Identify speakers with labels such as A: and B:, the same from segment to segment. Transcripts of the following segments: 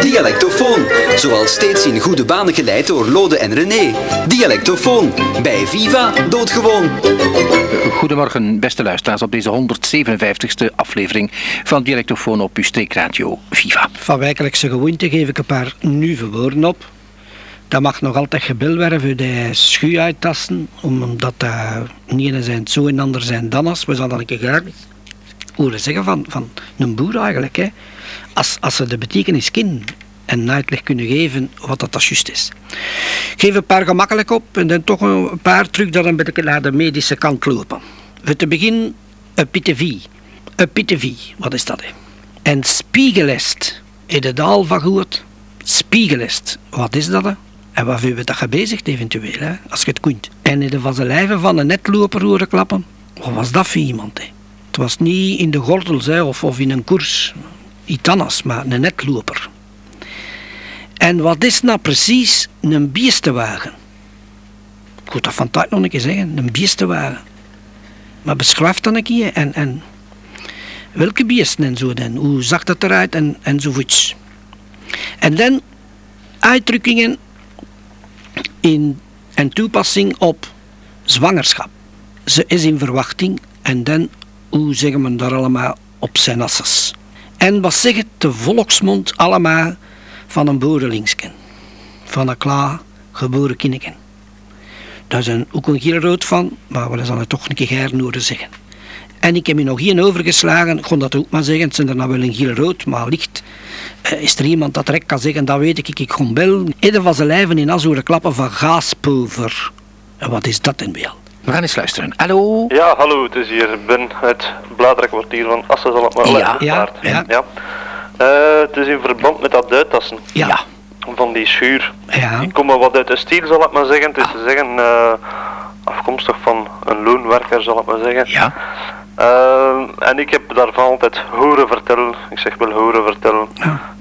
A: Dialectofoon, zoals steeds in goede banen geleid door Lode en René. Dialectofoon, bij Viva doodgewoon.
B: Goedemorgen, beste luisteraars, op deze 157e aflevering van Dialectofoon op uw streekradio Viva.
C: Van wijkelijkse gewoonte geef ik een paar nieuwe woorden op. Dat mag nog altijd gebeld worden voor de schuur uittasten, omdat dat niet ene zijn zo en ander zijn dan als. We zullen dan een keer graag horen zeggen van, van een boer eigenlijk. Hè. Als, als ze de betekenis kennen en uitleg kunnen geven wat dat, juist is. Geef een paar gemakkelijk op en dan toch een paar terug dat een beetje naar de medische kant lopen. Voor te beginnen, epitevie. Epitevie, wat is dat? Hè? En spiegelest, in de daal van goed. Spiegelest, wat is dat? Hè? En waarvoor we dat gebezigd eventueel, hè, als je het kunt. En in de van zijn lijven van een netloper horen klappen. Wat was dat voor iemand? Hè? Het was niet in de gordels hè, of, of in een koers. Iets anders, maar een netloper. En wat is nou precies een biestenwagen? Ik moet dat van tijd nog een keer zeggen, een biestenwagen. Maar beschrijf dan een keer en, en welke biesten en zo dan, hoe zag dat eruit en, enzovoorts. En dan uitdrukkingen in en toepassing op zwangerschap. Ze is in verwachting en dan, hoe zeggen we daar allemaal op zijn asses. En wat zegt de volksmond allemaal van een boerelingsken? Van een klaar geboren kindeken. Daar een, ook een gierrood van, maar we zullen het toch een keer horen zeggen. En ik heb me nog hier overgeslagen, ik kon dat ook maar zeggen, het zijn er nou wel een gierrood, maar licht. Uh, is er iemand dat direct kan zeggen, dat weet ik, ik, gewoon bel. Ieder van zijn lijven in Azoren klappen van gaaspover. En wat is dat in wel?
B: We gaan eens luisteren. Hallo?
D: Ja, hallo, het is hier Ben, het bladerenkwartier van Assen, zal het maar
B: Ja,
C: ja, ja.
D: ja. Uh, het is in verband met dat duitassen
C: Ja.
D: van die schuur.
C: Ja.
D: Ik kom maar wat uit de stiel, zal ik maar zeggen. Het is te zeggen, uh, afkomstig van een loonwerker, zal ik maar zeggen.
B: Ja.
D: Uh, en ik heb daarvan altijd horen vertellen, ik zeg wel horen vertellen,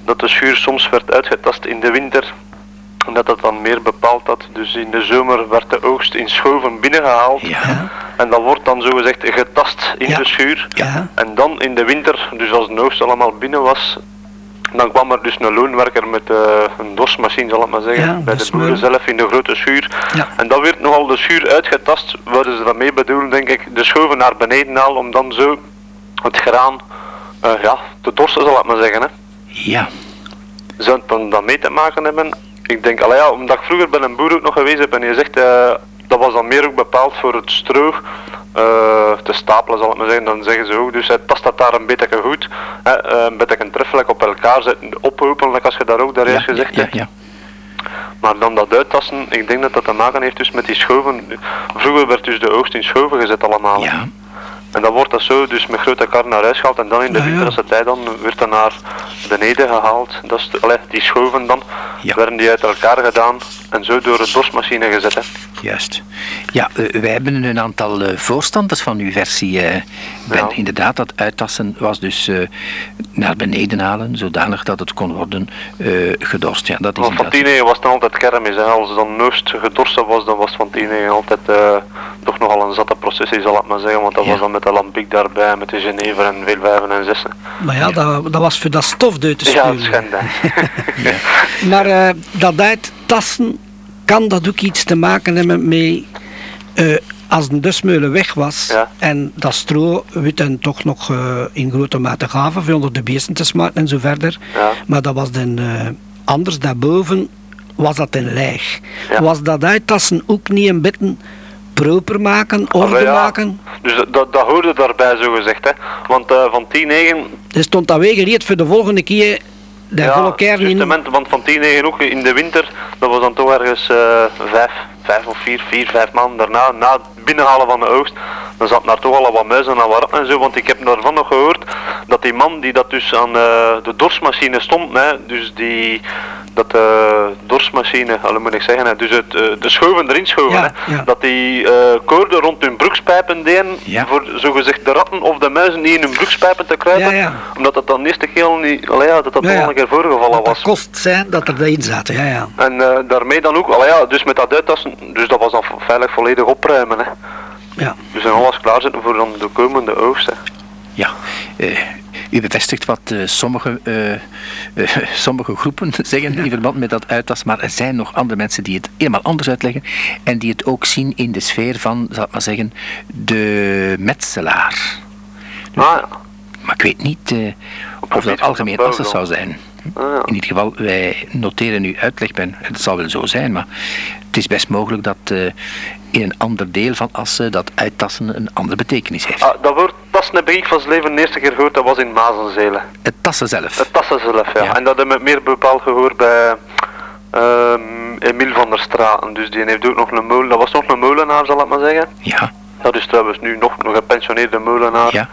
D: dat de schuur soms werd uitgetast in de winter. En dat dat dan meer bepaald had. Dus in de zomer werd de oogst in schoven binnengehaald.
B: Ja.
D: En dat wordt dan zogezegd getast in
C: Ja.
D: de schuur.
C: Ja.
D: En dan in de winter, dus als de oogst allemaal binnen was, dan kwam er dus een loonwerker met eh, een dorsmachine, zal ik maar zeggen,
C: Ja,
D: bij
C: dat
D: de boeren zelf in de grote schuur.
C: Ja.
D: En dan werd nogal de schuur uitgetast, wat ze daarmee bedoelen, denk ik, de schoven naar beneden halen om dan zo het graan eh, ja, te dorsen, zal ik maar zeggen. Hè.
B: Ja.
D: Zou het dan mee te maken hebben? Ik denk, allee, ja, omdat ik vroeger bij een boer ook nog geweest heb en je zegt, eh, dat was dan meer ook bepaald voor het stro eh, te stapelen, zal ik maar zeggen. Dan zeggen ze ook, dus het past dat daar een beetje goed, hè, eh, een beetje treffelijk op elkaar zetten, ophopen, like als je daar ook daar
B: Ja,
D: eerst gezegd
B: ja,
D: hebt.
B: ja.
D: Maar dan dat uittassen, ik denk dat dat te maken heeft dus met die schoven. Vroeger werd dus de oogst in schoven gezet allemaal.
B: Ja.
D: En dan wordt dat zo dus met grote kar naar huis gehaald en dan in de
C: ja.
D: winterse tijd dan werd dat naar beneden gehaald. Dat is allee, die schoven dan,
B: Ja.
D: werden die uit elkaar gedaan en zo door de dorsmachine gezet. Hè.
B: Juist. Ja, eh, wij hebben een aantal eh, voorstanders van uw versie. eh ben.
D: Ja.
B: Inderdaad, dat uittassen was dus eh, naar beneden halen, zodanig dat het kon worden eh, gedorst. Ja, dat is
D: Want van
B: inderdaad...
D: 10 was het altijd kermis. Hè. Als dan noost gedorsten was, dan was van 10 altijd eh, toch nogal een zatte processie, zal ik maar zeggen. Want dat
B: Ja.
D: was dan met de lampiek daarbij, met de Genever en veel vijven en zessen.
C: Maar ja, dat, dat was voor dat stof uit te
D: Ja, het hè.
C: Maar eh, dat uittassen, kan dat ook iets te maken hebben met... eh, als een dusmeulen weg was
D: Ja.
C: en dat stro werd dan toch nog eh, in grote mate gaven voor onder de beesten te smaken en zo verder.
D: Ja.
C: Maar dat was dan eh, anders daarboven was dat een leeg.
D: Ja.
C: Was dat uittassen ook niet een beetje proper maken, orde maken?
D: Dus dat- dat, hoorde daarbij zo gezegd. Hè. Want van 10
C: Er stond dat weer gereed voor de volgende keer de volle kern in.
D: want van 10 ook in de winter, dat was dan toch ergens eh, vijf, of vier, vier, vijf maanden daarna, na het binnenhalen van de oogst, dan zat daar toch al wat muizen aan warm en zo, want ik heb daarvan nog gehoord dat die man die dat dus aan eh, de dorsmachine stond, hè, dus die, dat eh dorsmachine, alle moet ik zeggen, hè, dus het, eh, de schoven erin schoven,
C: Ja,
D: hè,
C: ja.
D: dat die eh, koorden rond hun broekspijpen deden,
B: Ja.
D: voor zogezegd de ratten of de muizen die in hun broekspijpen te kruipen, omdat dat dan de eerste keer niet, allee, dat dat al een keer voorgevallen
C: Dat
D: was.
C: kost zijn dat er erin zaten, ja, ja.
D: En daarmee dan ook, allee, ja, dus met dat uittassen, dus dat was dan veilig volledig opruimen. Hè.
C: ja.
D: Dus en alles klaarzetten voor dan de komende oogst. Hè.
B: Ja, eh, U bevestigt wat eh, sommige, eh, sommige groepen zeggen in verband met dat uittas, maar er zijn nog andere mensen die het helemaal anders uitleggen en die het ook zien in de sfeer van, zal ik maar zeggen, de metselaar.
D: Ah ja.
B: Maar ik weet niet of dat algemeen
D: dan.
B: zou zijn.
D: Ah.
B: In ieder geval, wij noteren uw uitleg, ben, het zal wel zo zijn, maar het is best mogelijk dat eh, in een ander deel van Assen dat uittassen een andere betekenis heeft.
D: Ah, dat woord tassen heb ik van zijn leven de eerste keer gehoord, dat was in Mazenzelen.
B: Het tassen zelf.
D: Het tassen zelf, ja.
B: Ja.
D: En dat heb ik meer bepaald gehoord bij ehm Emiel van der Straten. Dus die heeft ook nog een molen, dat was nog een molenaar zal ik maar zeggen.
B: Ja,
D: Dat is trouwens nu nog een gepensioneerde molenaar.
B: ja.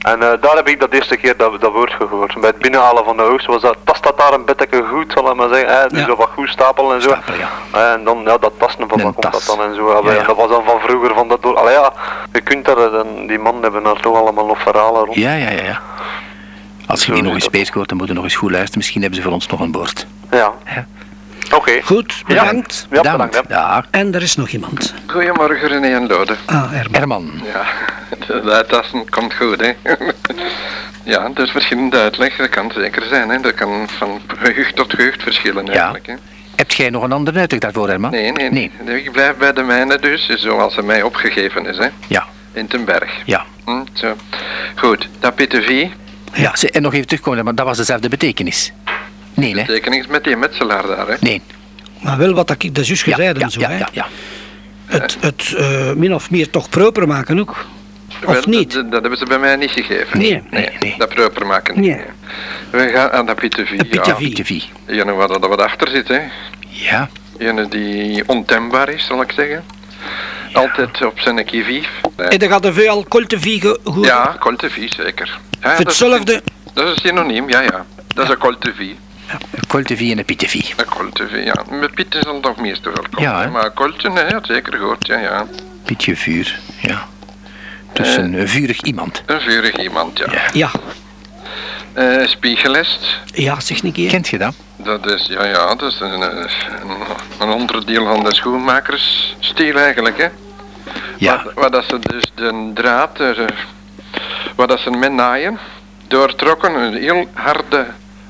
D: En eh, daar heb ik dat eerste keer dat, dat woord gehoord. Bij het binnenhalen van de oogst was dat, tast dat daar een beetje goed, zal ik maar zeggen. Hè? Dus
C: Ja.
D: wat goed stapelen en zo.
B: Stapelen, ja.
D: En dan, ja, dat tasten van wat komt dat dan en zo. Ja,
B: Ja.
D: Dat was dan van vroeger, van dat door. Allee ja, je kunt daar, eh, dan, die mannen hebben daar toch allemaal nog verhalen rond.
B: Ja, ja, ja, ja. Als je die nog eens bezig hoort, dan moet je nog eens goed luisteren. Misschien hebben ze voor ons nog een bord.
D: Ja.
B: Ja.
D: Oké.
C: Goed,
D: Ja.
C: bedankt.
D: Ja, bedankt.
B: Dag.
C: En er is nog iemand.
E: Goedemorgen René en Lode.
C: Ah, Herman.
B: Herman.
E: Ja, de uittassen komt goed, hè. ja, er is verschillende uitleg, dat kan zeker zijn, hè. Dat kan van gehucht tot gehucht verschillen
B: Ja.
E: eigenlijk, hè.
B: Hebt jij nog een andere uitleg daarvoor, Herman?
E: Nee, nee,
B: Nee.
E: nee. Ik blijf bij de mijne dus, zoals ze mij opgegeven is, hè.
B: Ja,
E: In ten berg.
B: ja.
E: Hm, zo. Goed, dat Pitevie,
B: ja. ze- En nog even terugkomen, maar dat was dezelfde betekenis. Nee, hè?
E: tekening is met die metselaar daar, hè.
B: Nee.
C: Maar wel wat ik dat juist
B: Ja,
C: gezegd
B: ja,
C: zo,
B: ja,
C: hè.
B: ja, ja.
C: Het, het eh, min of meer toch proper maken ook. Of
E: Wel,
C: niet?
E: Dat, dat hebben ze bij mij niet gegeven.
C: Nee,
B: nee, nee.
E: Dat proper maken niet.
C: Nee.
E: We gaan aan dat Pitevie,
C: De
E: ja.
C: Pitevie.
B: Witte vie.
E: Ene waar dat wat achter zit, hè.
B: Ja,
E: Ene die ontembaar is, zal ik zeggen. Altijd op zijn kivief.
C: En dan gaat er veel coltevie goed.
E: Ja, coltevie zeker. Ja, dat is
C: hetzelfde.
E: een- Dat is een synoniem, ja, ja. Dat is een coltevie.
B: Een coltevie en een pittevie.
E: Een coltevie, ja. Met pieten zal het nog meestal wel komen.
B: Ja, hè.
E: maar colten, nee, zeker goed, ja, ja.
B: Pietje vuur, ja. Dus een eh, vurig iemand.
E: Een vurig iemand, ja.
B: Ja.
C: Ja,
E: Eh, spiegelest,
C: ja, zeg een keer.
B: Kent je dat?
E: dat is, ja, ja, dat is een, eh, een, een onderdeel van de schoenmakersstil eigenlijk, hè.
B: Ja.
E: Waar, waar dat ze dus de draad, waar dat ze met naaien, doortrokken, een heel harde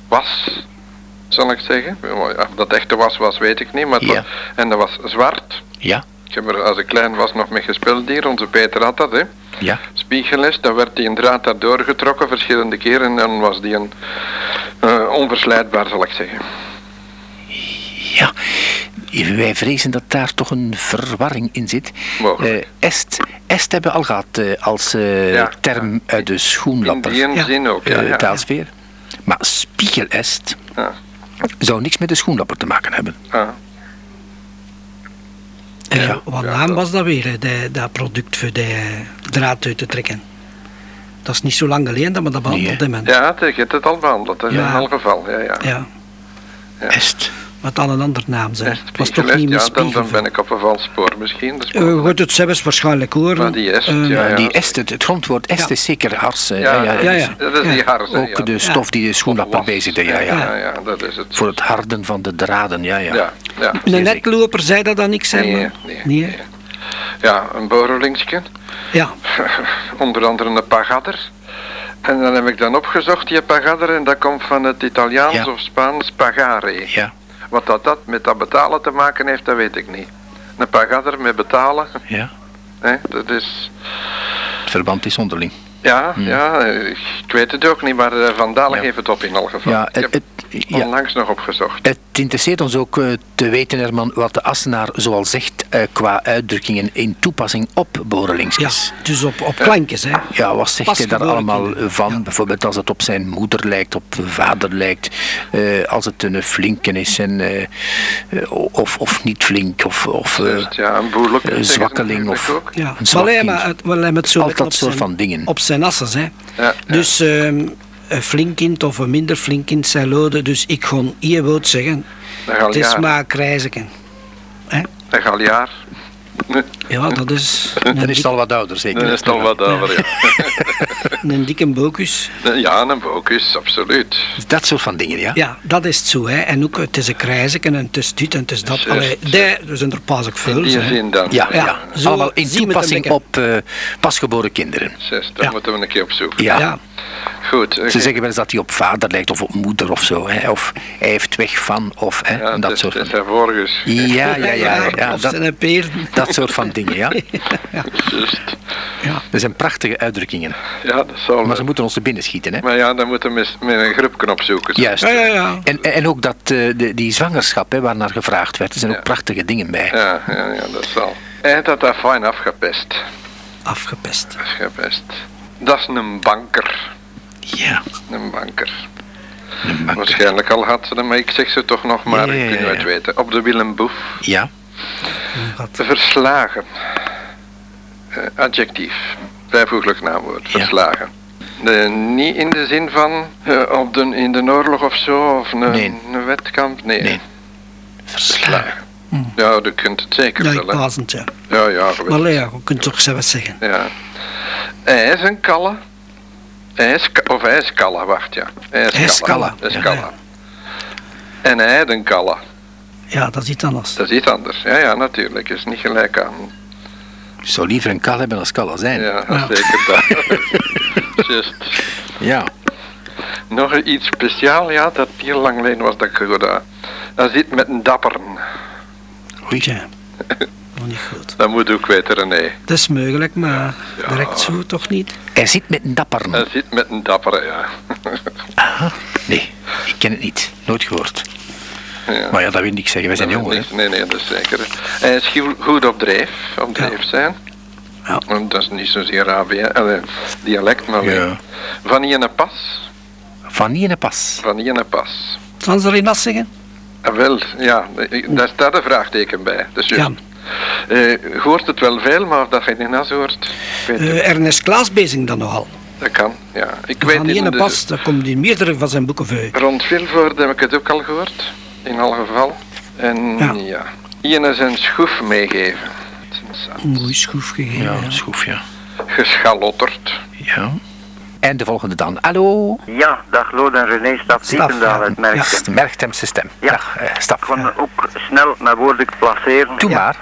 E: was, zal ik zeggen. Of dat echte was was, weet ik niet, maar het
B: Ja.
E: was- en dat was zwart.
B: Ja,
E: Ik heb er als ik klein was nog mee gespeeld hier, onze Peter had dat, hè.
B: ja.
E: Spiegelles, dan werd die een draad daar doorgetrokken verschillende keren en dan was die een eh, onverslijtbaar, zal ik zeggen.
B: Ja, wij vrezen dat daar toch een verwarring in zit.
E: Mogelijk.
B: Eh, est, est hebben we al gehad eh, als
E: Ja.
B: term uit de
E: In
B: schoenlapper.
E: die
C: Ja.
E: zin ook, ja. ja.
B: taalsfeer. Maar spiegelest
E: Ja.
B: Zou niks met de schoenlapper te maken hebben.
E: Ja.
C: Eh,
B: Ja.
C: wat
E: Ja,
C: naam
E: dat-
C: was dat weer, dat, dat product voor de eh, draad uit te trekken? Dat is niet zo lang geleden dat we dat behandeld
B: Nee,
C: hebben.
E: Ja, je hebt het al behandeld, dat is
C: Ja.
E: in elk geval, ja, ja.
C: Ja,
B: Est.
C: wat dan een ander naam zijn. Het was toch niet meer
E: ja, dan, ben ik op een vals spoor misschien. Mogelijk.
C: goed, het zelfs waarschijnlijk horen.
E: Maar die est,
C: Eh,
E: ja, ja.
B: Die est, het, het grondwoord est
C: Ja.
B: is zeker hars.
E: ja,
B: ja,
C: ja, ja.
E: Dat is die harze,
B: Ook
E: ja.
B: de stof die de schoenlapper
E: Was.
B: bezigde. Ja, ja.
E: ja, ja, dat is het.
B: Voor het harden van de draden. Ja, ja.
E: Ja, ja.
B: Zeer
C: Een netloper zei dat dan niks, hè?
E: Nee, nee,
C: Nee, hè?
E: nee. Ja, een borrelingsje.
C: Ja,
E: Onder andere een pagadder. En dan heb ik dan opgezocht, die pagadder, en dat komt van het Italiaans
B: Ja.
E: of Spaans pagare.
B: Ja,
E: Wat dat, dat met dat betalen te maken heeft, dat weet ik niet. Een pagadder met betalen,
B: ja.
E: hè, dat is...
B: Het verband is onderling.
E: Ja, ja, eh, ik weet het ook niet, maar eh, Van Dalen
B: Ja.
E: heeft het op in elk geval.
B: Ja, het, ja.
E: onlangs nog opgezocht.
B: Het interesseert ons ook eh, te weten, Herman, wat de Assenaar zoal zegt eh, qua uitdrukkingen in toepassing op
C: ja.
B: borrelingsjes.
C: dus op, op klankjes, hè?
B: Ja, wat zegt hij daar allemaal van?
C: Ja.
B: Bijvoorbeeld als het op zijn moeder lijkt, op vader lijkt, eh, als het een flinken is en, of, of niet flink, of, of
E: ja, een boerlijk.
B: zwakkeling of
E: Ook.
C: Ja,
B: een
C: maar
B: kind.
C: maar het, wel, hij met zo
B: Al dat soort van dingen.
C: Op zijn assens, hè?
E: Ja.
C: Dus ehm, een flink kind of een minder flink kind zijn lode. Dus ik kon hier woord zeggen. Het is maar krijzeken. Hè?
E: Een galjaar.
C: Ja, dat is
B: Dan is het al wat ouder, zeker.
E: Dan is het al wat over, ja.
C: een dikke bocus.
E: Ja, een focus, absoluut.
B: Dat soort van dingen, ja.
C: Ja, dat is het zo. Hè. En ook, het is een krijzek en het is dit en het is dat. Allee, er zijn er pas ook
E: In
C: veel.
E: die dan.
B: Ja, ja. Allemaal in toepassing op eh, pasgeboren kinderen.
E: Zes, dat
C: Ja.
E: moeten we een keer opzoeken.
B: Ja.
C: Ja,
E: Goed.
B: Ze zeggen wel eens dat hij op vader lijkt of op moeder of zo. Hè. Of hij heeft weg van, of hè, dat soort
E: het is
B: Ja, ja, ja. ja, dat,
C: zijn peerden.
B: Dat soort van dingen, ja.
E: Juist.
C: Ja.
B: Dat zijn prachtige uitdrukkingen.
E: Ja, dat zal
B: Maar ze moeten ons te binnen schieten, hè.
E: Maar ja, dan moeten we met, een groepknop zoeken.
B: Juist.
C: Ja, ja, ja.
B: En, en ook dat, eh, de, die zwangerschap, hè, waar naar gevraagd werd, er zijn ook
E: Ja.
B: prachtige dingen bij.
E: Ja, ja, ja, dat zal. Hij had dat daar fijn afgepest.
C: Afgepest.
E: Afgepest. Dat is een banker.
B: Ja,
E: Een banker.
B: een banker.
E: Waarschijnlijk al had ze hem, maar ik zeg ze toch nog maar,
B: Ja, ja, ja,
E: we
B: ja.
E: het weten. Op de Willem Boef.
B: Ja,
C: Wat?
E: Verslagen. Eh, adjectief. Bijvoeglijk naamwoord.
B: Ja.
E: Verslagen. De, niet in de zin van eh, op de, in de oorlog of zo, of een,
B: Nee.
E: een wetkamp. Nee.
B: Nee. verslagen.
E: Ja, dat kunt het zeker
C: Ja,
E: wel.
C: ja.
E: Ja, ja,
C: Maar ja, je kunt toch zelfs zeggen.
E: Ja. Hij is een kalle. Hij is, ka- of hij is kalle, wacht ja. Kalle. Hij is
C: Ja, ja.
E: En kalle.
C: Ja, dat is iets anders.
E: Dat is iets anders. Ja, ja, natuurlijk. Is niet gelijk aan.
B: Ik zou liever een kal hebben dan kal zijn.
E: Ja,
C: Ja.
E: zeker dat. Just.
B: Ja.
E: Nog iets speciaal, ja, dat heel lang geleden was dat ik had. Dat zit met een dapperen.
B: Oei.
C: Tja, nog niet goed.
E: Dat moet ook weten, René.
C: Dat is mogelijk, maar
E: Ja.
C: direct zo toch niet.
B: Hij zit met een dapper.
E: Dat zit met een dappere, ja.
B: Aha. Nee, ik ken het niet. Nooit gehoord.
E: Ja.
B: Maar ja, dat wil ik zeggen. Wij zijn
E: Dat
B: jong, hè.
E: is- Nee, nee, dat is zeker. Hij is goed- op dreef, op dreef zijn.
C: Ja.
E: Dat is niet zozeer ABN, dialect, maar
B: Ja.
E: Van Iene Pas.
B: Van in een pas.
E: Van Iene Pas.
C: Zal ze er in dat zeggen?
E: Ah, wel, ja, daar staat een vraagteken bij. Dus
C: Ja.
E: ja. Eh, hoort het wel veel, maar of dat je het niet naast hoort.
C: Eh, Ernest Klaas bezig dan nogal.
E: Dat kan, ja. Ik weet
C: Van
E: in de-
C: pas, dat komt in meerdere van zijn boeken voor.
E: Rond Vilvoorde heb ik het ook al gehoord, in alle geval. En
C: Ja.
E: ja, Iene zijn schroef meegeven.
C: Een mooi schroef gegeven.
B: Ja,
C: ja.
B: schroef, ja.
E: Geschalotterd.
B: Ja. En de volgende dan. Hallo.
F: Ja, dag Lode en René, Staf Diependaal
C: ja.
F: uit Merkten.
C: Ja.
B: Merchtemse stem.
F: Ja.
B: Dag, eh, stap.
F: Ik kon ook snel mijn woorden placeren.
B: Doe maar.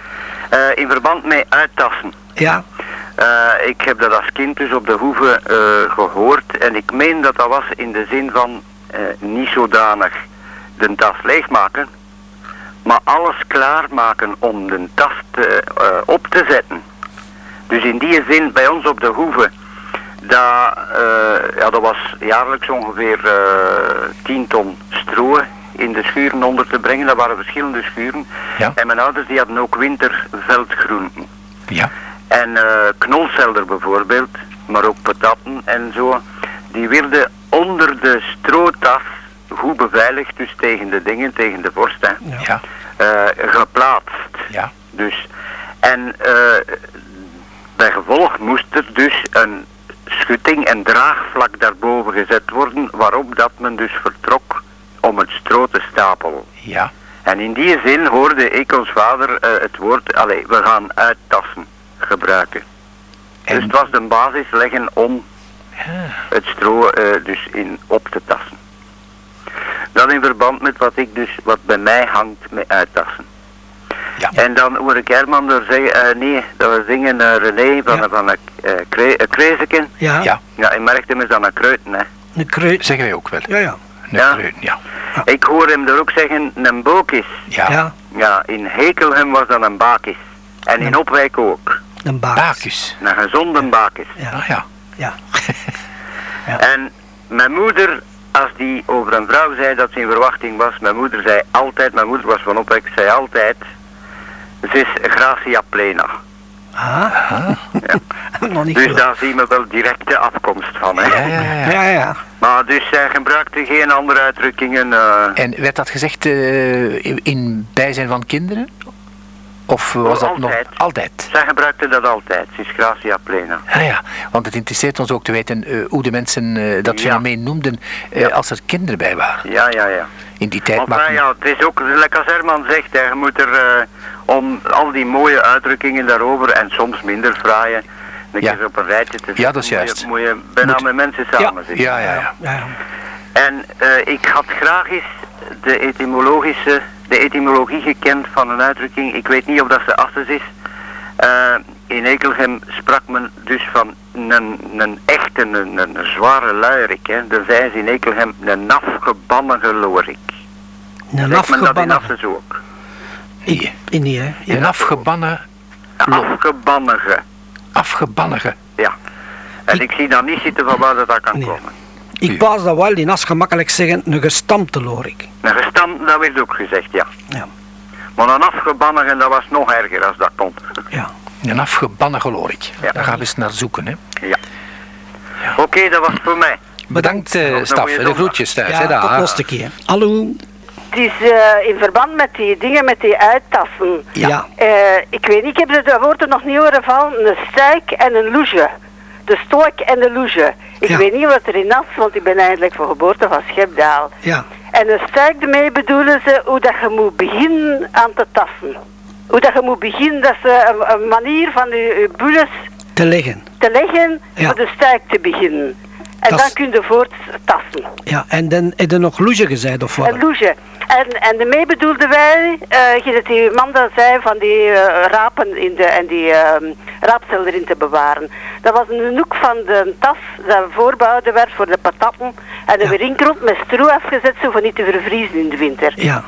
F: Eh, in verband met uittassen.
C: Ja,
F: Eh, ik heb dat als kind dus op de hoeve eh, gehoord en ik meen dat dat was in de zin van eh, niet zodanig de tas leegmaken, maar alles klaarmaken om de tas te, eh, op te zetten. Dus in die zin bij ons op de hoeve, dat, eh, ja, dat was jaarlijks ongeveer eh 10 ton stro in de schuren onder te brengen. Dat waren verschillende schuren.
B: Ja.
F: En mijn ouders die hadden ook winterveldgroenten.
B: Ja.
F: En eh knolselder bijvoorbeeld, maar ook patatten en zo, die werden onder de strootas goed beveiligd, dus tegen de dingen, tegen de vorst, hè,
B: Ja.
F: eh, geplaatst.
B: Ja.
F: Dus, en eh, bij gevolg moest er dus een schutting en draagvlak daarboven gezet worden, waarop dat men dus vertrok om het stro te stapelen.
B: Ja.
F: En in die zin hoorde ik ons vader eh, het woord, allee, we gaan uittassen gebruiken. Dus
B: En,
F: het was de basis leggen om het stro dus in op te tassen. Dat in verband met wat ik dus, wat bij mij hangt met uittassen.
B: Ja.
F: En dan hoor ik Herman er zeggen, eh, nee, dat we zingen eh, René van,
C: Ja.
F: van een uh, kre, een krezeken.
C: ja,
B: ja,
F: Ja, in Merchtem is dat een kreuten, hè.
C: een kreut.
B: zeggen wij ook wel.
C: Ja, ja,
B: Een
F: Ja.
B: kreun, ja.
F: Ik hoor hem er ook zeggen, een bookis.
B: Ja.
C: ja,
F: Ja, in Hekelhem was dat een bakis. En in Opwijk ook.
C: een.
B: Bakus.
F: Een gezonde bakis.
C: Ja,
B: Ah ja.
C: ja.
F: En mijn moeder, als die over een vrouw zei dat ze in verwachting was, mijn moeder zei altijd, mijn moeder was van Opwijk, zei altijd, ze is Gracia plena.
C: Ah, nog niet
F: Dus
C: goed.
F: daar zien we wel direct de afkomst van. Hè.
B: Ja, ja, ja.
C: Ja, ja.
F: Maar dus zij gebruikte geen andere uitdrukkingen. eh,
B: En werd dat gezegd eh, in bijzijn van kinderen? Of was dat
F: altijd.
B: nog altijd?
F: Zij gebruikte dat altijd, sinds Gracia Plena.
B: Ah ja, want het interesseert ons ook te weten eh, hoe de mensen eh, dat
F: Ja.
B: fenomeen noemden eh,
F: Ja.
B: als er kinderen bij waren.
F: Ja, ja, ja.
B: In die tijd
F: Maar
B: mag
F: enfin, ja, het is ook, lekker als Herman zegt, hè, je moet er eh, om al die mooie uitdrukkingen daarover en soms minder fraaie, een
B: Ja.
F: keer op een rijtje te zetten.
B: Ja, dat is
F: moet je-
B: juist.
F: Moet je bijna
B: Moet-
F: met mensen samen zitten.
B: Ja, ja, ja.
C: Ja, ja.
F: En eh, ik had graag eens de etymologische, de etymologie gekend van een uitdrukking. Ik weet niet of dat ze Asses is. Eh, in Ekelgem sprak men dus van een, een echte, een, een, zware luierik. Hè. Dan zei ze in Ekelgem een afgebannige lorik.
C: Een
F: men dat in
C: afgebannen.
F: Ook?
B: Hier.
C: In die, hè? Ja.
B: Een afgebannen,
F: afgebannige.
B: afgebannige.
F: Ja. En ik zie dan niet zitten van waar dat kan
C: Nee.
F: komen.
C: Ik pas dat wel in as gemakkelijk zeggen, een gestampte lorik.
F: Een gestampt, dat werd ook gezegd, ja.
C: Ja.
F: Maar een afgebannige, dat was nog erger als dat kon.
C: Ja.
B: Een afgebannen gelorik.
F: Ja.
B: Daar gaan we eens naar zoeken. Hè.
F: Ja. Oké, dat was het voor mij.
B: Bedankt, eh, Staf. De groetjes thuis. hè,
C: Ja,
B: daar.
C: tot nog een keer. Hallo.
G: Het is eh, in verband met die dingen, met die uittassen.
C: Ja.
G: Eh, ik weet niet, ik heb de woorden nog niet horen van een stuik en een loege. De stoik en de loege. Ik
C: Ja.
G: weet niet wat er in want ik ben eigenlijk van geboorte van Schepdaal.
C: Ja.
G: En een stuik ermee bedoelen ze hoe dat je moet beginnen aan te tassen. Hoe dat je moet beginnen, dat is eh, een, een manier van je, je bulles
C: Te leggen.
G: te leggen
C: Ja.
G: voor de stuik te beginnen. En dan kun je voorttassen.
C: Ja. En dan heb je nog loege gezegd of wat?
G: Een loge. En, en daarmee bedoelden wij, dat die man dat zei van die eh, rapen in de, en die ehm raapsel erin te bewaren. Dat was een hoek van de tas dat voorbouwde werd voor de patatten. En er
C: Ja.
G: met stro afgezet, zo van niet te vervriezen in de winter.
C: Ja.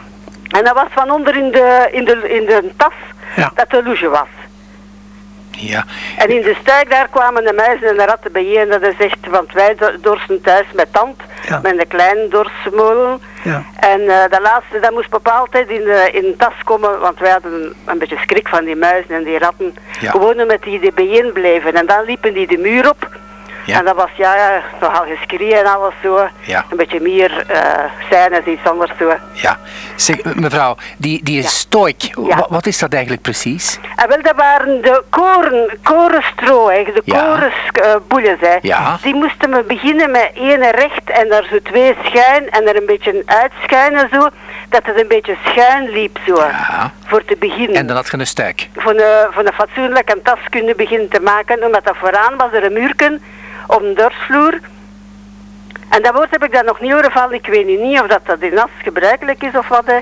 G: En dat was van onder in de, in de, in de tas
C: Ja.
G: dat de loge was.
B: Ja.
G: En in de stuik daar kwamen de muizen en de ratten bijeen. Dat is echt, want wij do- dorsten thuis met tand,
C: Ja.
G: met een kleine dorsmolen.
C: Ja.
G: En eh de laatste, dat moest bepaald in de, in de tas komen, want wij hadden een, een beetje schrik van die muizen en die ratten.
B: Ja.
G: Gewoon omdat die er bijeen bleven. En dan liepen die de muur op.
B: Ja.
G: En dat was ja, nogal geschreeuw en alles zo.
B: Ja.
G: Een beetje meer eh zijn als iets anders zo.
B: Ja. Zeg, mevrouw, die, die
G: Ja.
B: stoik, wat is dat eigenlijk precies?
G: En wel, dat waren de koren, korenstro, hè, de
B: Ja.
G: korenboelens. hè.
B: Ja.
G: Die moesten we beginnen met één recht en daar zo twee schuin en er een beetje uitschuinen zo, dat het een beetje schuin liep zo, voor te beginnen.
B: En dan had je een stuik.
G: Van een, van een fatsoenlijke tas kunnen beginnen te maken, omdat dat vooraan was er een muurken op de dorsvloer. En dat woord heb ik dan nog niet horen vallen. Ik weet niet of dat, dat in as gebruikelijk is of wat. hè.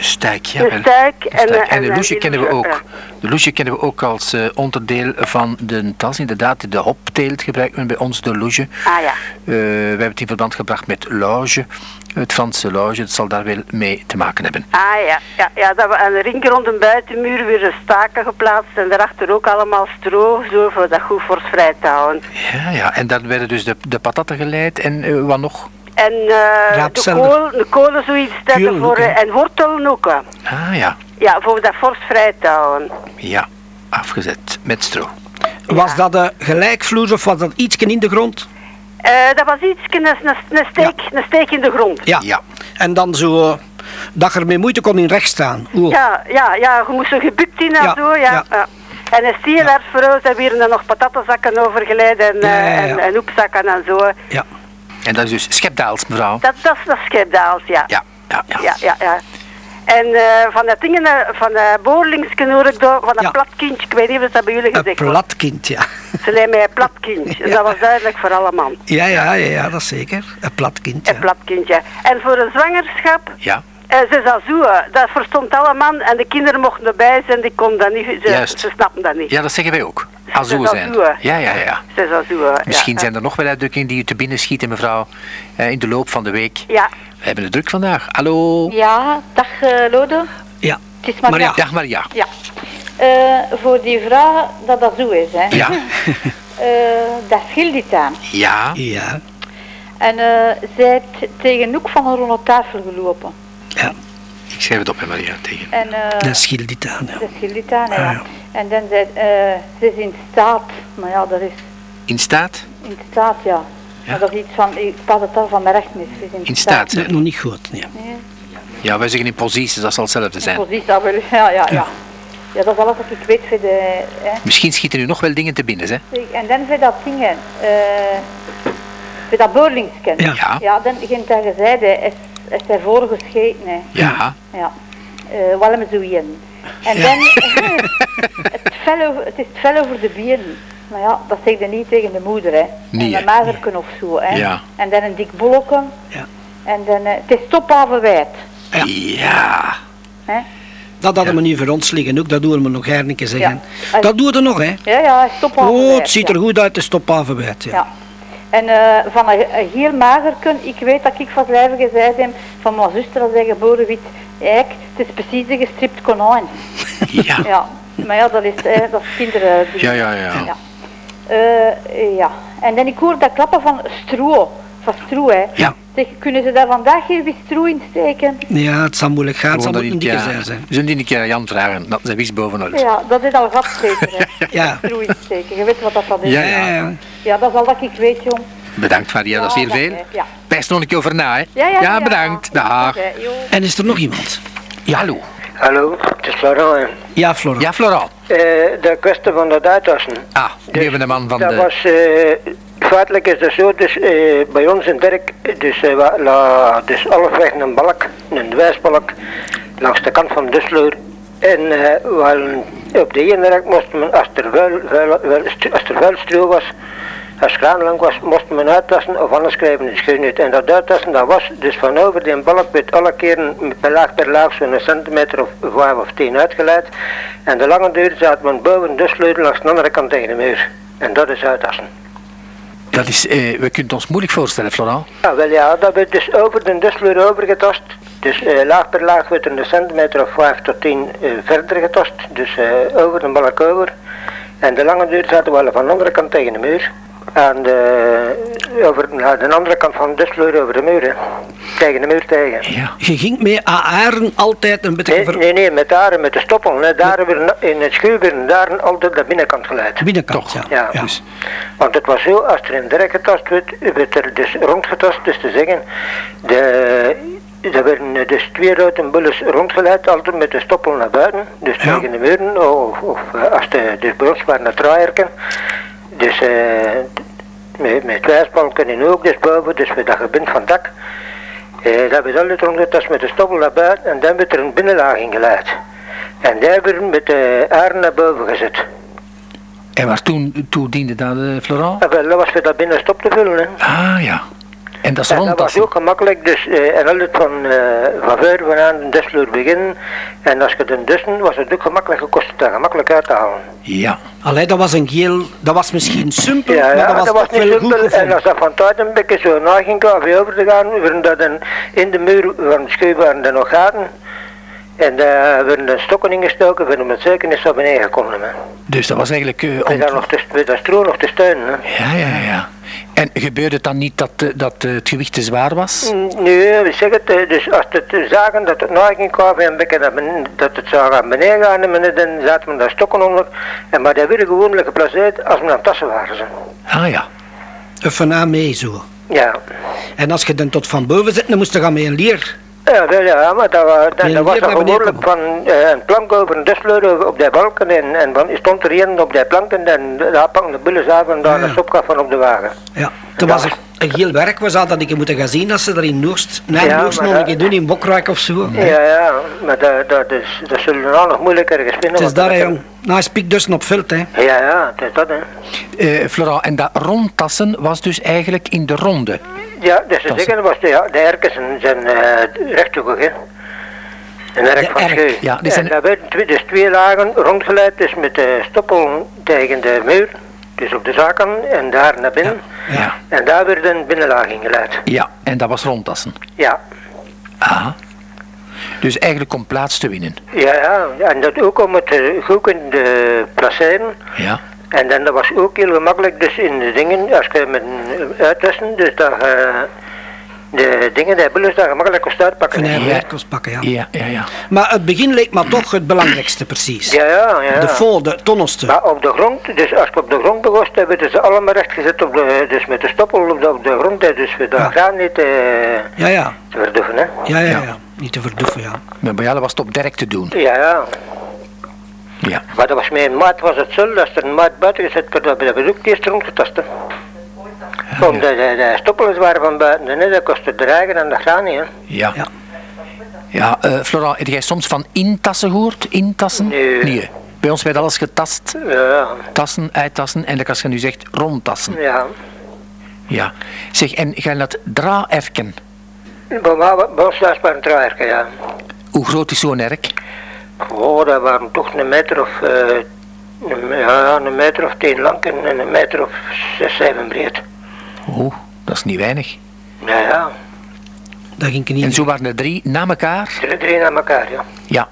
B: Stuik, ja.
G: En, eh,
B: En de
G: en,
B: loesje
G: die
B: kennen we
G: loesje,
B: ook. De loesje kennen we ook als eh, onderdeel van de tas. Inderdaad, de hopteelt gebruikt men bij ons, de loge.
G: Ah ja.
B: Eh, we hebben het in verband gebracht met loge. Het Franse loge, dat zal daar wel mee te maken hebben.
G: Ah ja, ja, ja dat we aan de ring rond een buitenmuur weer staken geplaatst en daarachter ook allemaal stro, zo voor dat goed fors vrij te houden.
B: Ja, ja. En dan werden dus de, de patatten geleid en eh, wat nog?
G: En eh de, kool, de kolen zoiets dat voor, en wortelen ook. hè.
B: Ah ja,
G: Ja, voor dat fors vrij te houden.
B: ja. Afgezet met stro.
C: Was dat een gelijkvloers of was dat ietsje in de grond?
G: Eh, dat was iets, een, een, een, steek, een steek in de grond.
C: Ja.
B: Ja.
C: En dan zo, eh, dat je er met moeite kon in recht staan. Oeh.
G: Ja, ja, ja, je moest zo gebukt in en
C: Ja,
G: zo, ja.
C: ja.
G: ja. En een stielaars voor ons hebben we hier nog patattenzakken overgeleid en,
C: Ja, ja,
G: eh,
C: ja.
G: en, en hoepzakken en zo.
C: Ja.
B: En dat is dus schepdaals, mevrouw.
G: Dat, dat is dat schepdaals, ja.
B: Ja, ja, ja.
G: Ja, ja, ja. En eh, van dat dingen, eh, van de boorlingsken hoor ik daar, van dat
C: Ja.
G: platkindje, ik weet niet of dat bij jullie
C: Een
G: gezegd wordt.
C: plat kind, ja.
G: Ze lijkt mij een platkindje,
C: Ja.
G: dat was duidelijk voor alle man.
C: Ja, ja, ja, ja, dat zeker. Een plat kind,
G: Een
C: ja.
G: platkindje. En voor een zwangerschap,
B: Ja,
G: eh, ze zou zoeken, dat verstond alle man en de kinderen mochten erbij zijn, die konden dat niet, ze,
B: Juist.
G: ze snappen dat niet.
B: ja dat zeggen wij ook. Azoe zijn.
G: zoeken.
B: Ja, ja, ja.
G: Ze zou zoeken,
B: Misschien
G: ja.
B: zijn er nog wel uitdrukkingen die u te binnen schieten, mevrouw, eh, in de loop van de week.
G: Ja,
B: We hebben het druk vandaag. Hallo.
H: Ja, dag eh, Lode.
C: Ja.
H: Het is Maria.
C: Maria.
B: Dag Maria.
H: Ja. Eh, voor die vraag dat dat zo is, hè.
B: Ja.
H: Eh, dat scheelt niet aan.
B: Ja.
C: Ja,
H: En eh zij heeft tegen een hoek van een ronde tafel gelopen.
C: Ja.
B: Ik schrijf het op, hè, Maria, tegen.
H: En eh
C: Dat scheelt niet aan, ja.
H: dat aan, hè,
C: Ah,
H: ja.
C: ja.
H: En dan zei eh, ze is in staat. Maar ja, dat is
B: In staat?
H: in staat, ja. Maar dat is iets van, ik pas het al van mijn recht mis. Is in,
B: In staat, hè?
C: nog niet goed, nee.
H: Nee,
B: Ja, wij zeggen in posities, dat zal hetzelfde zijn.
H: Precies, dat wel. Ja, ja, ja. Ja, dat is alles wat ik weet voor de... Hè.
B: Misschien schieten u nog wel dingen te binnen, hè?
H: Zeg, En dan voor dat dingen, eh voor dat boorlingsken.
C: Ja.
B: Ja.
H: Ja, dan begint dat gezegd, hè, is, is hij voorgescheten, hè.
B: Ja.
H: Ja. Eh wel hem zo in. En dan, het, fel over, het is het fel over de bieren. Maar ja, dat zeg je niet tegen de moeder, hè.
B: Nee,
H: en een magerken of zo, hè.
B: Ja.
H: En dan een dik bolletje.
C: Ja.
H: En dan, eh, het is stophavenwijd.
C: Ja.
B: Ja.
H: Hè.
C: Dat hadden we nu voor ons liggen ook, dat doen we nog een keer zeggen.
H: Ja.
C: Dat doen we nog, hè.
H: Ja, ja, stophavenwijd.
C: Oh, het ziet er
H: ja.
C: goed uit, de stophavenwijd. Ja.
H: En eh, van een, een heel magerken, ik weet dat ik van lijve gezegd heb van mijn zuster als hij geboren wit, eik, het is precies een gestript konijn.
B: Ja.
H: Ja, maar ja, dat is, eh, dat is kinderen.
B: Ja, ja, ja.
H: ja. Eh, ja. En dan ik hoor dat klappen van stro, van stro, hè.
C: Ja.
H: Zeg, kunnen ze daar vandaag geen wist stro in steken?
C: Ja, het zal moeilijk gaan, het zal
B: Gewoon
C: moet
B: dat
C: een
B: niet,
C: dikke
B: ja,
C: zijn zijn.
B: Zullen die een keer aan Jan vragen, dat ze wist bovenop.
H: Ja, dat is al gehad zeker, hè.
C: Ja.
H: Stro in steken, je weet wat dat, dat is.
B: Ja,
C: Ja, ja.
H: Ja, dat is al dat ik weet, jong.
B: Bedankt, Faria, dat is heel
H: dat,
B: veel.
H: ja.
B: Pijs nog een keer over na, hè?
H: Ja, ja, ja.
B: bedankt. Dag.
C: En is er nog iemand?
B: Ja, hallo.
I: Hallo, het is Florent. hè.
C: Ja, Flora.
B: Ja, Florent.
I: Eh, de kwestie van dat uitwassen.
B: Ah, nu hebben we de man van
I: dat
B: de...
I: was, eh, feitelijk is dat zo, dus eh, bij ons in Dirk, dus, eh, la, dus halfweg een balk, een dwijsbalk, langs de kant van de sleur. En eh, op de ene rek moest men, als er vuil, vuil, vuil- als er vuil stro was, als was, moest men uittassen of anders schrijven in uit. En dat uittassen, dat was dus van over die balk werd alle keren per laag per laag zo'n centimeter of vijf of tien uitgeleid. En de lange deur zat men boven de sleur langs de andere kant tegen de muur. En dat is uittassen.
B: Dat is, eh, we kunnen ons moeilijk voorstellen, Florent.
I: Ja, wel ja, dat werd dus over de dussleur overgetast. Dus eh, laag per laag werd er een centimeter of 5 tot 10 eh, verder getast. Dus over de balk over. En de lange deur zaten wel van de andere kant tegen de muur. En de, over, naar de andere kant van de dussleur over de muur. hè. Tegen de muur tegen.
B: Ja.
C: Je ging mee aaren altijd een beetje
I: Nee,
C: ver...
I: nee, nee, met daar met de stoppel. Nee, daar weer in het schuur werden daar altijd de binnenkant geleid.
C: binnenkant.
B: Toch,
C: Ja.
I: Ja,
C: Ja.
I: Dus, want het was zo, als er in direct getast werd, werd er dus rondgetast, dus te zeggen, de, er werden dus twee ruiten bulles rondgeleid, altijd met de stoppel naar buiten, dus tegen de muren, of, of eh, als de, dus bij ons waren het draaierken, dus eh, met, met wijsbalken en ook, dus boven, dus met dat gebind van dak, eh, dat werd altijd rondgetast met de stoppel naar buiten, en dan werd er een binnenlaag ingeleid. En daar werden met de aarde naar boven gezet.
B: En waar toen, toen diende dat, eh, Florent?
I: En wel, dat was voor dat binnen stop te vullen. Hè.
B: Ah, ja. En dat is
I: En dat was ook gemakkelijk, dus eh, en altijd van, eh van de desvloer beginnen. En als je de dussen, was het ook gemakkelijk gekost gemakkelijk uit te halen.
B: Ja.
C: Allee, dat was een geel... Dat was misschien simpel,
I: Ja,
C: maar
I: ja,
C: dat was,
I: dat was
C: toch
I: niet
C: wel goed
I: simpel. En als dat van tijd een beetje zo na ging over over te gaan, werden dat dan in de muur van de schuur waren er nog gaten. En daar werden de stokken ingestoken, werden met zekernis naar beneden gekomen. Hè.
B: Dus dat was eigenlijk... eh,
I: En
B: om-
I: daar nog te, met dat stro nog te steunen. Hè.
B: Ja, ja, ja. En gebeurde het dan niet dat, eh, dat eh, het gewicht te zwaar was?
I: Nee, we zeggen het, eh, dus als het eh, zagen dat het na ging komen en naar beneden, dat het zou gaan beneden gaan, dan zaten we daar stokken onder. En maar dat werden gewoonlijk geplaceerd als we aan het tassen waren. Ze.
B: Ah ja.
C: Even aan mee zo.
I: Ja.
C: En als je dan tot van boven zit, dan moest je gaan met een leer.
I: Ja, wel ja, maar dat, wa- dat,
C: Nee,
I: dat was dan
C: beneden
I: gewoonlijk van eh, een plank over een desleur op die balken en, en dan stond er een op die plank en dan daar pakten de bullen af en daar
C: Ja.
I: de stopkaf van op de wagen.
C: Ja. Toen was er een heel werk, we zouden dat ik moeten gaan zien als ze er in Noorst, naar
I: Ja,
C: Noorst nog een
I: dat-
C: keer doen, in Bokrijk of zo.
I: Ja, ja, maar dat, dat, is, dat zullen we nou nog moeilijker gespinnen.
C: Het is daar,
I: dat-
C: jong. Nou, spiek dus op veld, hè.
I: Ja, ja, het is dat, hè.
B: Eh, Florent, en dat rondtassen was dus eigenlijk in de ronde.
I: Ja, dus
B: Dat is-
I: zeggen was de, ja, de erken zijn, zijn eh, rechthoekig, hè. Een erk
C: De
I: van scheu.
B: ja, die
I: en
B: zijn-
I: daar werden twee, dus twee lagen rondgeleid, dus met de stoppel tegen de muur, dus op de zaken en daar naar binnen.
B: Ja.
I: En daar werd een binnenlaag ingeleid.
B: Ja, en dat was rondtassen.
I: Ja.
B: Ah. Dus eigenlijk om plaats te winnen.
I: Ja, ja, en dat ook om het eh, goed in te placeren.
B: Ja.
I: En dan dat was ook heel gemakkelijk, dus in de dingen, als je met een uittesten, dus dat je de dingen, de bullen, daar gemakkelijk kost uitpakken.
C: Eigen
B: Ja.
C: kost pakken, ja.
B: Ja, ja, ja.
C: Maar het begin leek me toch het belangrijkste, precies.
I: Ja, ja, ja.
C: De vol, de tonnelste.
I: Maar op de grond, dus als ik op de grond begost heb, werden ze allemaal recht gezet op de, dus met de stoppel op de, op de grond, hè, dus we daar
C: Ja.
I: gaan niet eh,
C: Ja, ja.
I: te verdoffen, hè.
C: Ja, ja,
B: Ja.
C: ja. Niet te verdoffen, ja.
B: Maar bij jou was het op direct te doen.
I: Ja, ja.
B: Ja.
I: Maar dat was mijn maat was het zo, als er een maat buiten gezet werd, dat hebben we ook eerst rondgetast. hè. Omdat de, de stoppels waren van buiten, hè, dat kostte dragen en dat gaat niet. Hè.
B: Ja.
C: Ja.
B: Ja, eh Flora, heb jij soms van intassen gehoord? Intassen?
I: Nee.
B: Bij ons werd alles getast.
I: Ja,
B: Tassen, uittassen en als je nu zegt rondtassen.
I: ja.
B: Ja. Zeg, en ga je dat draerken?
I: Bij bij ons was het maar een draaier, ja.
B: Hoe groot is zo'n erk?
I: Oh, dat waren toch een meter of, eh, een, ja, een meter of tien lang en en een meter of zes, zeven breed.
B: Oh, dat is niet weinig.
I: Ja, ja.
C: Dat ging niet
B: En zo waren er drie na elkaar?
I: Drie, drie aan elkaar, ja.
B: Ja.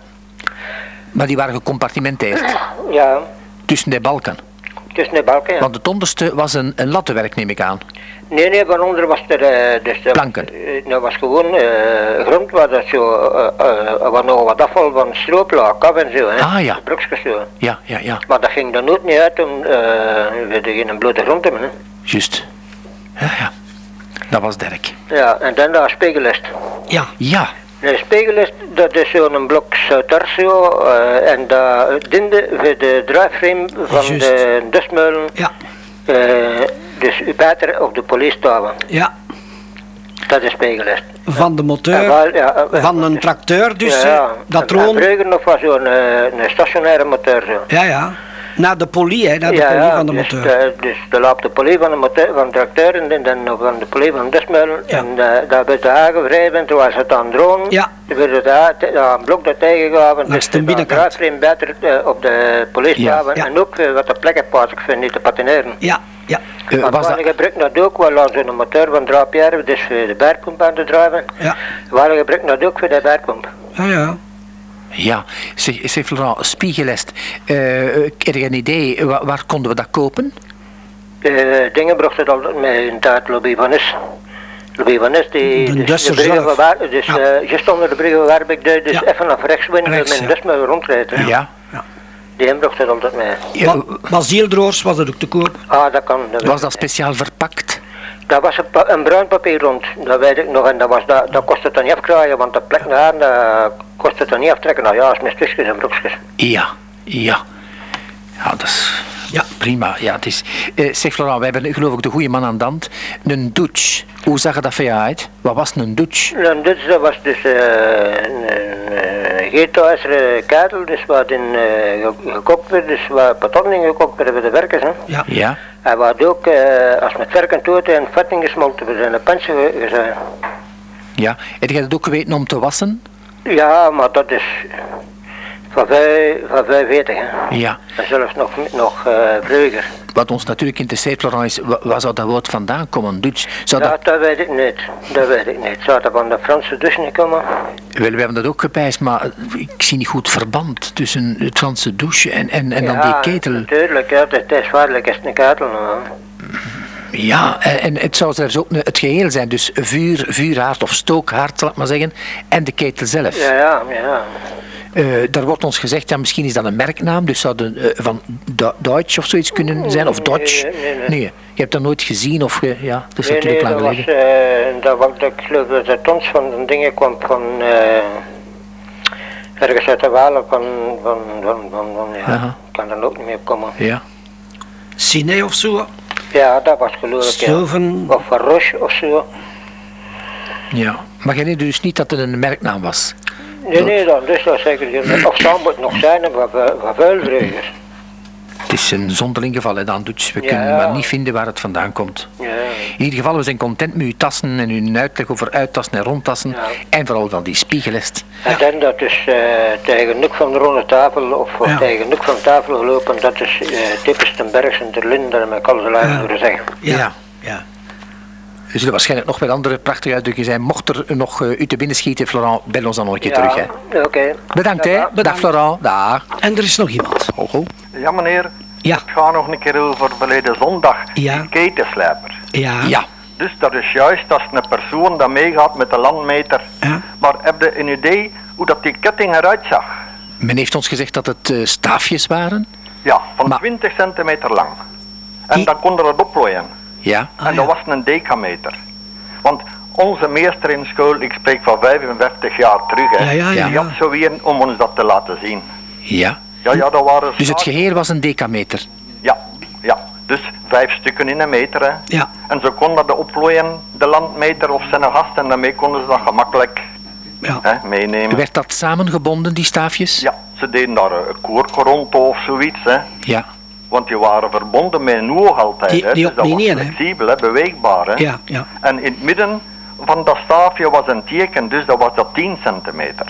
B: Maar die waren gecompartimenteerd
I: Ja,
B: tussen de balken.
I: tussen de balken, ja.
B: Want het onderste was een, een lattenwerk, neem ik aan.
I: Nee, nee, van onder was er, eh, dus dat,
B: Planken.
I: eh, dat was gewoon eh, grond waar dat zo, eh eh waar nog wat afval van strooplaag af en zo, hè.
B: Ah, ja.
I: Brokjes zo.
B: Ja, ja, ja.
I: Maar dat ging dan nooit niet uit om, eh we geen blote grond hebben, hè.
B: Juist. Ja, ja. Dat was Dirk.
I: Ja, en dan de spiegellist.
C: Ja,
B: Ja.
I: De spiegellist, dat is zo'n blok Zuid-Arsio eh en dat diende voor de draaiframe van de dustmeulen,
C: ja,
I: eh dus u beter op de poliestaven.
C: ja.
I: Dat is spiegellist.
C: Van de
I: wel, ja, eh,
C: van een tracteur dus,
I: ja,
C: eh, dat
I: En-
C: troon.
I: En Bruggen of was zo'n eh, een stationaire motor zo.
C: Ja, ja. Naar de polie, hè, naar de
I: ja,
C: polie van de
I: dus,
C: moteur.
I: de, dus de loopt de polie van de, motor, van de tracteur en dan van de polie van de dustmeulen.
C: Ja.
I: En uh, daar werd de aangevreven, toen was het aan droom.
C: Ja.
I: Er werd het aan een blok dat tegengehouden.
C: Langs de binnenkant.
I: beter eh, op de.
C: Ja. Ja.
I: En ook eh, wat de plekken pas ik vind niet te patineren.
C: Ja, ja,
B: Eh,
I: Want
B: was
I: we
B: dat...
I: gebruiken dat ook wel aan zo'n motor van Draapjaren, dus voor de bergpomp aan te drijven.
C: ja.
I: We gebruiken dat ook voor de bergpomp.
C: Ja, ja.
B: Ja. Zeg, zeg Florent, spiegellest. Eh, heb je een idee, waar, waar konden we dat kopen?
I: De dingen bracht het altijd met een tijd Lobby van Is. Lobby van Is, die
C: De
I: dus de bruggen waar, dus
C: Ja.
I: eh, juist onder de bruggen waar ik de, dus
C: Ja.
I: even naar rechts
C: Rechts,
I: met
C: ja.
I: een dus met rondrijden.
B: Ja.
I: Die bracht het altijd mee.
B: Ja,
C: Ba Basiildroors was dat ook te koop.
I: Ah, dat kan. Dat,
B: was dat speciaal verpakt?
I: dat was een, pa- een bruin papier rond, dat weet ik nog. En dat, was, dat, dat kost het dan niet afkraaien, want dat plek naar dat kost het dan niet aftrekken. Nou ja, als met stukjes en broekjes.
B: Ja. Ja. Ja, dat is
C: Ja.
B: prima. Ja, het is... Eh, zeg Florent, wij hebben geloof ik de goede man aan de hand. Een douche. Hoe zag dat voor jou uit? Wat was een douche?
I: En dit dat was dus eh, een, een uh, geetijzeren ketel, dus wat in eh, ge- gekookt werd, dus waar patonnen in gekookt werden bij de werkers. Hè.
C: Ja.
B: Ja.
I: En wat ook, eh, als met werk en toeten en vet ingesmolten, we zijn een pensje ge- gezet.
B: Ja. Heb jij dat ook geweten om te wassen?
I: Ja, maar dat is van, vijf, van 45, hè.
B: Ja.
I: En zelfs nog, nog eh vroeger.
B: Wat ons natuurlijk interesseert, Florent, is wa- waar zou dat woord vandaan komen? Douche. Zou
I: Ja,
B: dat...
I: dat weet ik niet. Dat weet ik niet. Zou dat van de Franse douche niet komen?
B: Wel, we hebben dat ook gepijst, maar ik zie niet goed verband tussen het Franse douche en, en, en dan die ketel.
I: natuurlijk. Ja, het is vaarlijk als een ketel.
B: Ja, en, en het zou zelfs ook het geheel zijn, dus vuur, vuurhaard of stookhaard, zal ik maar zeggen, en de ketel zelf.
I: Ja, ja, ja.
B: Eh, daar wordt ons gezegd, ja, misschien is dat een merknaam, dus zou het eh, van Du- Duits of zoiets kunnen zijn, of Dodge.
I: Nee, nee, nee.
B: je hebt dat nooit gezien, of ge- ja, dat is
I: Nee, nee,
B: natuurlijk
I: dat
B: lang
I: was,
B: geleden.
I: eh, dat was, ik geloof dat het ons van de dingen kwam van, eh, ergens uit de Walen van, van, van, van, van ja, ik kan er ook niet meer op komen.
B: Ja.
C: Cine of zo.
I: Ja, dat was geloof ik. Of van Roche of zo.
B: ja. Maar jij weet dus niet dat het een merknaam was?
I: Nee, nee, dat dus dat zeker niet. Of dat moet nog zijn van vuilvrugers.
B: Het is een zonderling geval, hè, dan Dutch. We
I: Ja,
B: kunnen maar niet vinden waar het vandaan komt.
I: Ja,
B: In ieder geval, we zijn content met uw tassen en uw uitleg over uittassen en rondtassen.
I: Ja.
B: En vooral dan die spiegellest.
I: en dan dat is eh, tegen Noek van de ronde tafel of, tegen Noek van de tafel gelopen, dat is uh, typisch ten Bergs en ter Linden, al
C: Ja.
I: horen zeggen.
C: Ja.
B: Ja. Er zullen waarschijnlijk nog weer andere prachtige uitdrukkingen zijn. Mocht er nog eh, u te binnen schieten, Florent, bel ons dan nog een keer terug. Hè.
I: oké.
B: Bedankt, hè.
I: Ja,
B: Dag, Florent. Dag.
C: En er is nog iemand.
B: Ho, ho.
J: Ja, meneer.
C: Ja.
J: Het gaat nog een keer over verleden zondag.
C: Ja.
J: Die ketenslijper.
C: Ja.
B: Ja.
J: Dus dat is juist, dat is een persoon dat meegaat met de landmeter.
C: Ja.
J: Maar heb je een idee hoe dat die ketting eruit zag?
B: Men heeft ons gezegd dat het eh, staafjes waren.
J: Ja, van
B: Maar-
J: 20 centimeter lang. En
C: Die-
J: dan kon er het oplooien.
B: Ja.
C: Ah,
J: en dat
C: ja.
J: was een decameter. Want onze meester in school, ik spreek van 55 jaar terug, hè,
C: Ja, ja, ja,
J: die
C: ja.
J: had zo weer om ons dat te laten zien.
B: Ja.
J: Ja, ja, dat waren...
B: Dus het geheel was een decameter.
J: Ja, ja. Dus vijf stukken in een meter, hè.
C: Ja.
J: En ze konden dat opplooien, de landmeter of zijn gast, en daarmee konden ze dat gemakkelijk
C: Ja.
J: hè, meenemen.
B: Werd dat samengebonden, die staafjes?
J: Ja, ze deden daar een koord rond of zoiets, hè.
B: Ja.
J: Want die waren verbonden met een oog altijd,
C: Die-
J: hè.
C: die
J: dus dat was flexibel, hè, beweegbaar, hè.
C: Ja, ja.
J: En in het midden van dat staafje was een teken, dus dat was dat 10 centimeter.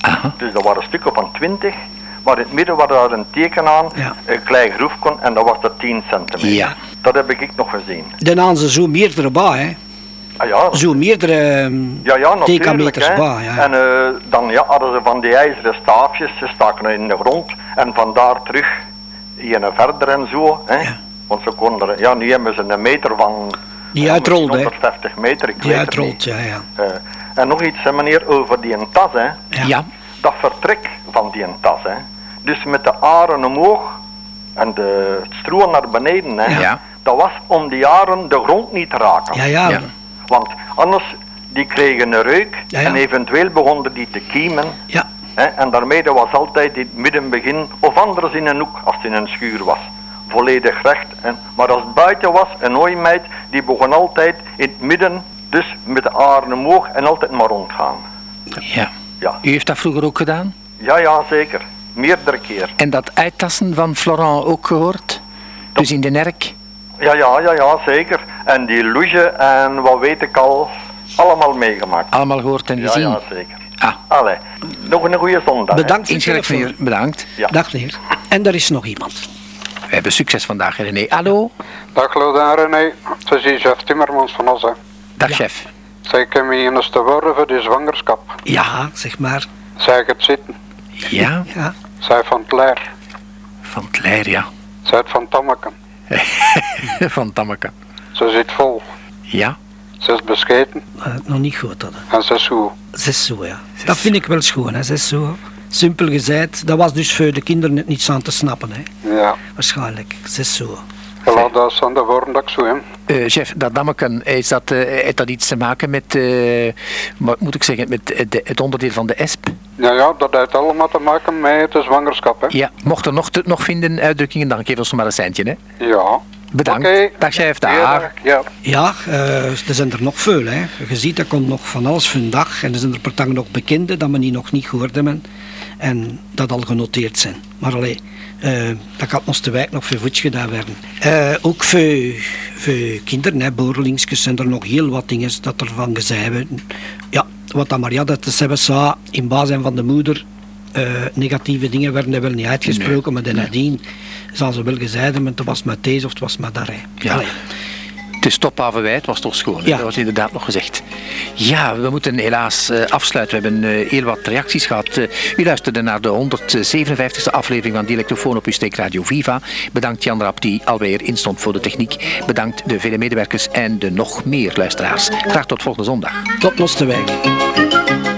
B: Aha.
J: Dus dat waren stukken van 20, maar in het midden was daar een teken aan,
C: Ja.
J: een klein groefje, en dat was dat 10 centimeter.
B: Ja.
J: Dat heb ik nog gezien.
C: Dan hadden ze zo meerdere bij, hè.
J: Ah ja,
C: Zo meerdere ehm,
J: Ja, ja,
C: ja.
J: En eh, dan ja, hadden ze van die ijzeren staafjes, ze staken in de grond en vandaar terug hier naar verder en zo. Hè.
C: Ja.
J: Want ze konden er, ja, nu hebben ze een meter van.
C: Die uitrolt, hè.
J: 150 meter, ik
C: Die uitrolt, ja, ja.
J: Eh, en nog iets, hè, meneer, over die tas, hè.
C: Ja.
B: Ja.
J: Dat vertrek van die tas, hè. Dus met de aren omhoog en de het stroom naar beneden, hè.
B: Ja.
J: Dat was om die aren de grond niet te raken.
C: Ja, ja.
B: Ja.
J: Want anders, die kregen een reuk
C: Ja, ja.
J: en eventueel begonnen die te kiemen.
C: Ja.
J: Hè, en daarmee dat was altijd in het middenbegin, of anders in een hoek als het in een schuur was. Volledig recht. En, maar als het buiten was, een ooimeid, die begon altijd in het midden, dus met de aren omhoog en altijd maar rondgaan.
B: ja.
J: Ja,
B: U heeft dat vroeger ook gedaan?
J: ja, ja zeker. Meerdere keer.
B: En dat uittassen van Florent ook gehoord? Dus in de nerk?
J: Ja, ja, ja, ja, zeker. En die loge en wat weet ik al, allemaal meegemaakt.
B: Allemaal gehoord en
J: Ja,
B: gezien?
J: ja, zeker.
B: Ah,
J: Allee, nog een goede zondag.
C: Bedankt het
B: meneer, bedankt.
J: Ja.
C: Dag meneer. En er is nog iemand.
B: We hebben succes vandaag, René. Hallo?
K: Dag Loda René, het is hier chef Timmermans van Osse.
B: Dag chef.
K: Zij ik heb me eens te worden voor de zwangerschap.
C: Ja, zeg maar.
K: Zij gaat zitten.
B: Ja,
C: Ja.
K: Zij van het Leer.
B: van het Leer, ja.
K: Zij van Tammeken.
B: van Tammeke.
K: Ze zit vol.
B: Ja,
K: Ze is bescheten
C: Eh, nog niet goed hadden.
K: en ze is goed.
C: Zes zo, ja. Dat vind ik wel schoon, hè. Zes zo. Simpel gezegd. Dat was dus voor de kinderen net niets aan te snappen, hè.
K: Ja.
C: Waarschijnlijk. Zes zo.
K: Laat dat aan de woorden dat ik zo heb.
B: Eh, chef, dat dammeken, is dat, eh, heeft dat iets te maken met, eh, wat moet ik zeggen, met de- het onderdeel van de ESP?
K: Ja, ja, dat heeft allemaal te maken met de zwangerschap, hè.
B: Ja, mocht er nog, te, nog vinden uitdrukkingen, dan geef ons maar een centje, hè.
K: Ja.
B: Bedankt.
K: Oké.
B: Dag chef, dag.
K: Ja, ja.
C: Eh, er zijn er nog veel, hè. Je ziet, er komt nog van alles vandaag. En er zijn er per dag nog bekende dat we die nog niet gehoord hebben. En dat al genoteerd zijn. Maar alleen, eh dat kan ons te wijk nog veel voets gedaan werden. Eh, ook voor, voor kinderen, hè, boerlingsjes, zijn er nog heel wat dingen dat ervan gezegd werden. Ja, wat dan Maria dat ze hebben zei, in basis van de moeder, eh, negatieve dingen werden er wel niet uitgesproken, maar de nadien zal ze wel gezegd hebben, het was met deze of het was dat. hè.
B: Ja.
C: Allee.
B: Het is het was toch schoon.
C: Ja.
B: Dat was inderdaad nog gezegd. Ja, we moeten helaas eh, afsluiten. We hebben eh, heel wat reacties gehad. Eh, u luisterde naar de 157e aflevering van Dialectofoon op uw steekradio Viva. Bedankt Jan Rap die alweer instond voor de techniek. Bedankt de vele medewerkers en de nog meer luisteraars. Graag tot volgende zondag.
C: Tot nos te wijk.